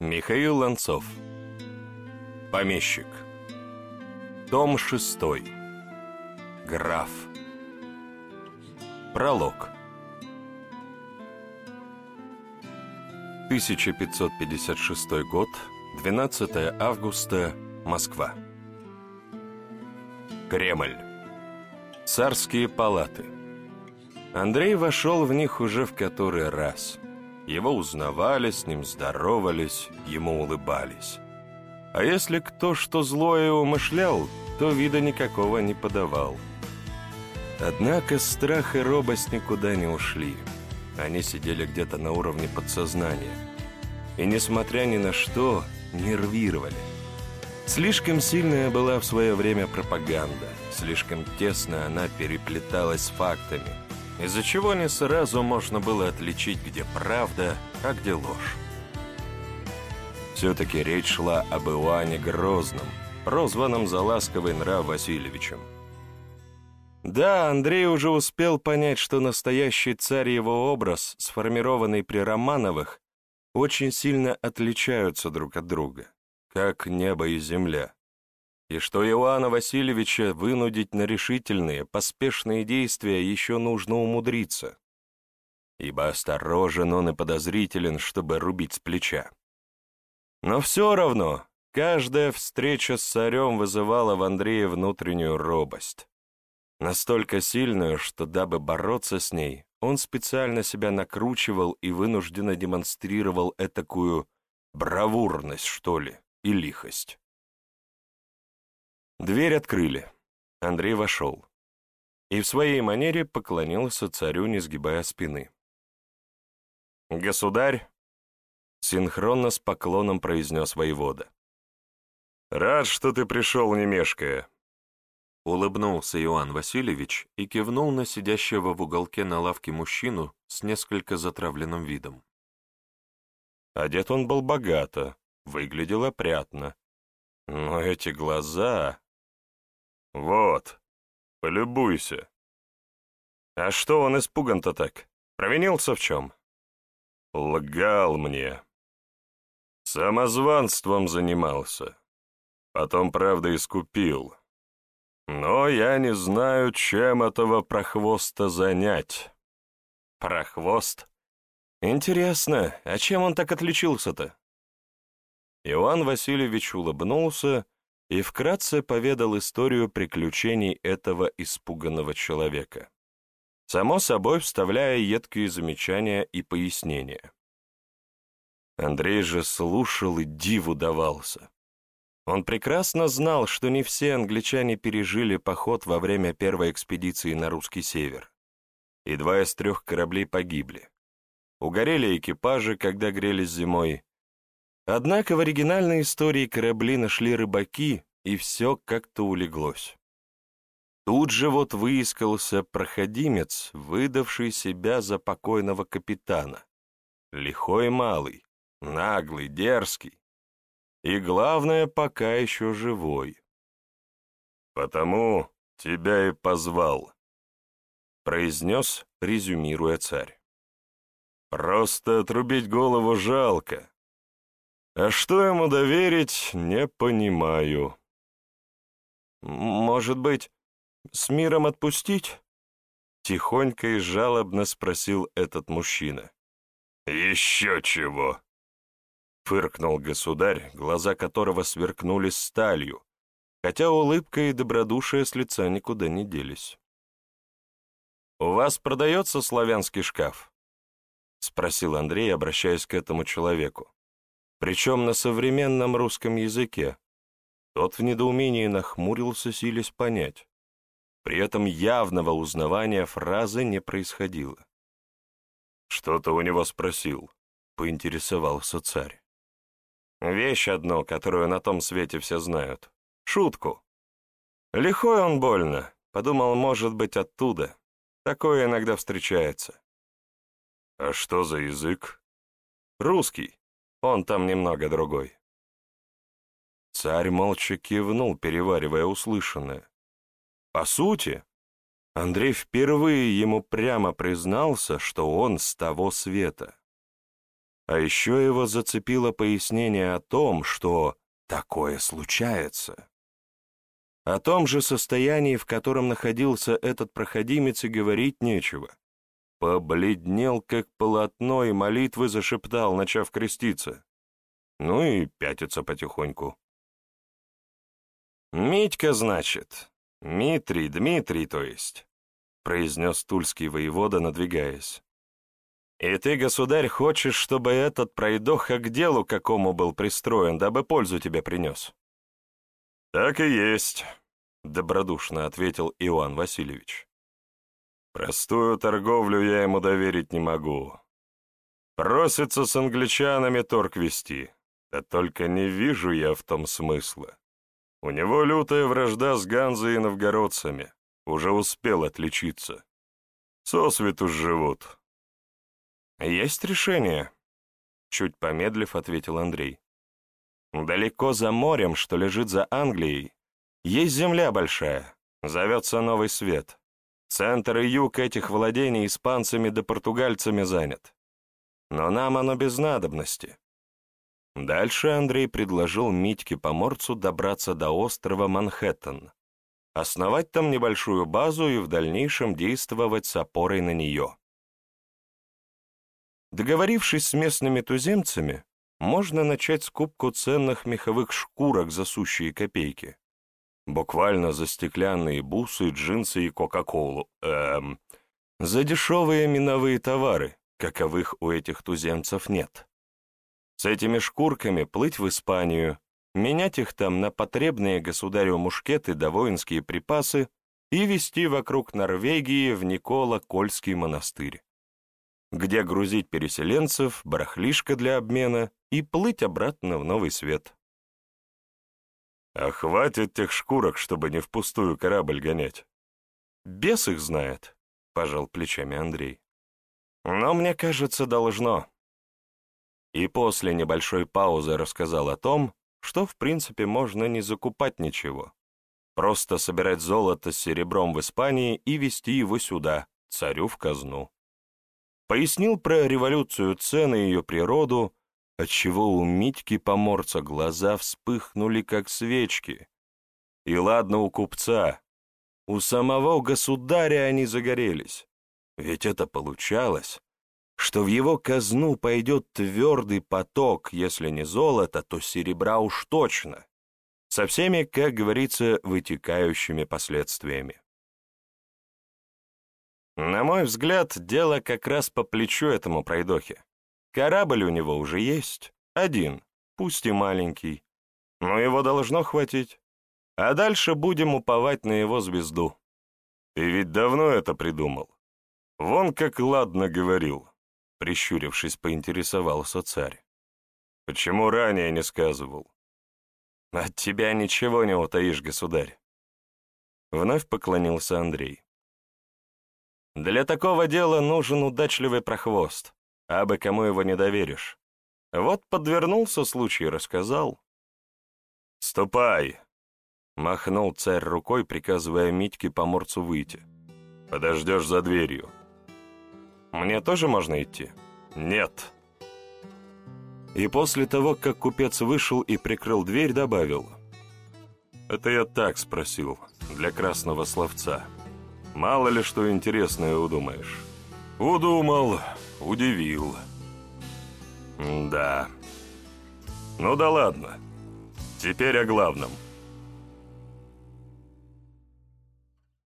Михаил Ланцов. Помещик. Том 6. Граф. Пролог. 1556 год, 12 августа, Москва. Кремль. Царские палаты. Андрей вошел в них уже в который раз. Его узнавали, с ним здоровались, ему улыбались. А если кто что злое умышлял, то вида никакого не подавал. Однако страх и робость никуда не ушли. Они сидели где-то на уровне подсознания. И, несмотря ни на что, нервировали. Слишком сильная была в свое время пропаганда, слишком тесно она переплеталась с фактами – из-за чего не сразу можно было отличить, где правда, а где ложь. Все-таки речь шла об Иоанне Грозном, прозванном за ласковый нрав Васильевичем. Да, Андрей уже успел понять, что настоящий царь его образ, сформированный при Романовых, очень сильно отличаются друг от друга, как небо и земля и что Иоанна Васильевича вынудить на решительные, поспешные действия еще нужно умудриться, ибо осторожен он и подозрителен, чтобы рубить с плеча. Но все равно каждая встреча с царем вызывала в Андрее внутреннюю робость, настолько сильную, что, дабы бороться с ней, он специально себя накручивал и вынужденно демонстрировал этакую бравурность, что ли, и лихость. Дверь открыли. Андрей вошел. И в своей манере поклонился царю, не сгибая спины. «Государь!» — синхронно с поклоном произнес воевода. «Рад, что ты пришел, не мешкая!» Улыбнулся Иоанн Васильевич и кивнул на сидящего в уголке на лавке мужчину с несколько затравленным видом. Одет он был богато, выглядел опрятно. Но эти глаза... «Вот, полюбуйся». «А что он испуган-то так? Провинился в чем?» «Лгал мне. Самозванством занимался. Потом, правда, искупил. Но я не знаю, чем этого прохвоста занять». «Прохвост? Интересно, а чем он так отличился-то?» Иван Васильевич улыбнулся и вкратце поведал историю приключений этого испуганного человека, само собой вставляя едкие замечания и пояснения. Андрей же слушал и диву давался. Он прекрасно знал, что не все англичане пережили поход во время первой экспедиции на русский север. И два из трех кораблей погибли. Угорели экипажи, когда грелись зимой, Однако в оригинальной истории корабли нашли рыбаки, и все как-то улеглось. Тут же вот выискался проходимец, выдавший себя за покойного капитана. Лихой малый, наглый, дерзкий. И главное, пока еще живой. «Потому тебя и позвал», — произнес, резюмируя царь. «Просто отрубить голову жалко, а что ему доверить, не понимаю. Может быть, с миром отпустить? Тихонько и жалобно спросил этот мужчина. Еще чего? Фыркнул государь, глаза которого сверкнули сталью, хотя улыбка и добродушие с лица никуда не делись. «У вас продается славянский шкаф?» — спросил Андрей, обращаясь к этому человеку причем на современном русском языке. Тот в недоумении нахмурился, силясь понять. При этом явного узнавания фразы не происходило. «Что-то у него спросил», — поинтересовался царь. «Вещь одну, которую на том свете все знают. Шутку. Лихой он больно. Подумал, может быть, оттуда. Такое иногда встречается». «А что за язык?» «Русский. Он там немного другой. Царь молча кивнул, переваривая услышанное. По сути, Андрей впервые ему прямо признался, что он с того света. А еще его зацепило пояснение о том, что такое случается. О том же состоянии, в котором находился этот проходимец, и говорить нечего. Побледнел, как полотно, и молитвы зашептал, начав креститься. Ну и пятится потихоньку. «Митька, значит? Митрий, Дмитрий, то есть», — произнес тульский воевода, надвигаясь. «И ты, государь, хочешь, чтобы этот пройдоха к делу какому был пристроен, дабы пользу тебе принес?» «Так и есть», — добродушно ответил Иван Васильевич. «Простую торговлю я ему доверить не могу. Просится с англичанами торг вести, да только не вижу я в том смысла. У него лютая вражда с Ганзой и новгородцами, уже успел отличиться. Сосвету живут, «Есть решение», — чуть помедлив ответил Андрей. «Далеко за морем, что лежит за Англией, есть земля большая, зовется Новый Свет. Центр и юг этих владений испанцами да португальцами занят. Но нам оно без надобности». Дальше Андрей предложил Митьке Поморцу добраться до острова Манхэттен, основать там небольшую базу и в дальнейшем действовать с опорой на нее. Договорившись с местными туземцами, можно начать скупку ценных меховых шкурок за сущие копейки. Буквально за стеклянные бусы, джинсы и кока-колу. Эм, за дешевые миновые товары, каковых у этих туземцев нет. С этими шкурками плыть в Испанию, менять их там на потребные государю мушкеты да воинские припасы и везти вокруг Норвегии в Никола-Кольский монастырь где грузить переселенцев, барахлишко для обмена и плыть обратно в новый свет. А хватит тех шкурок, чтобы не впустую корабль гонять. Бес их знает, — пожал плечами Андрей. Но мне кажется, должно. И после небольшой паузы рассказал о том, что в принципе можно не закупать ничего, просто собирать золото с серебром в Испании и везти его сюда, царю в казну пояснил про революцию цены и ее природу, отчего у Митьки поморца глаза вспыхнули, как свечки. И ладно у купца, у самого государя они загорелись. Ведь это получалось, что в его казну пойдет твердый поток, если не золото, то серебра уж точно, со всеми, как говорится, вытекающими последствиями. На мой взгляд, дело как раз по плечу этому пройдохе. Корабль у него уже есть, один, пусть и маленький, но его должно хватить. А дальше будем уповать на его звезду. Ты ведь давно это придумал. Вон как ладно говорил, прищурившись, поинтересовался царь. Почему ранее не сказывал? От тебя ничего не утаишь, государь. Вновь поклонился Андрей. Для такого дела нужен удачливый прохвост, а бы кому его не доверишь. Вот подвернулся случай, рассказал. «Ступай!» — махнул царь рукой, приказывая Митьке поморцу выйти. «Подождешь за дверью». «Мне тоже можно идти?» «Нет». И после того, как купец вышел и прикрыл дверь, добавил. «Это я так спросил, для красного словца». Мало ли что интересное удумаешь. Удумал, удивил. Да. Ну да ладно. Теперь о главном.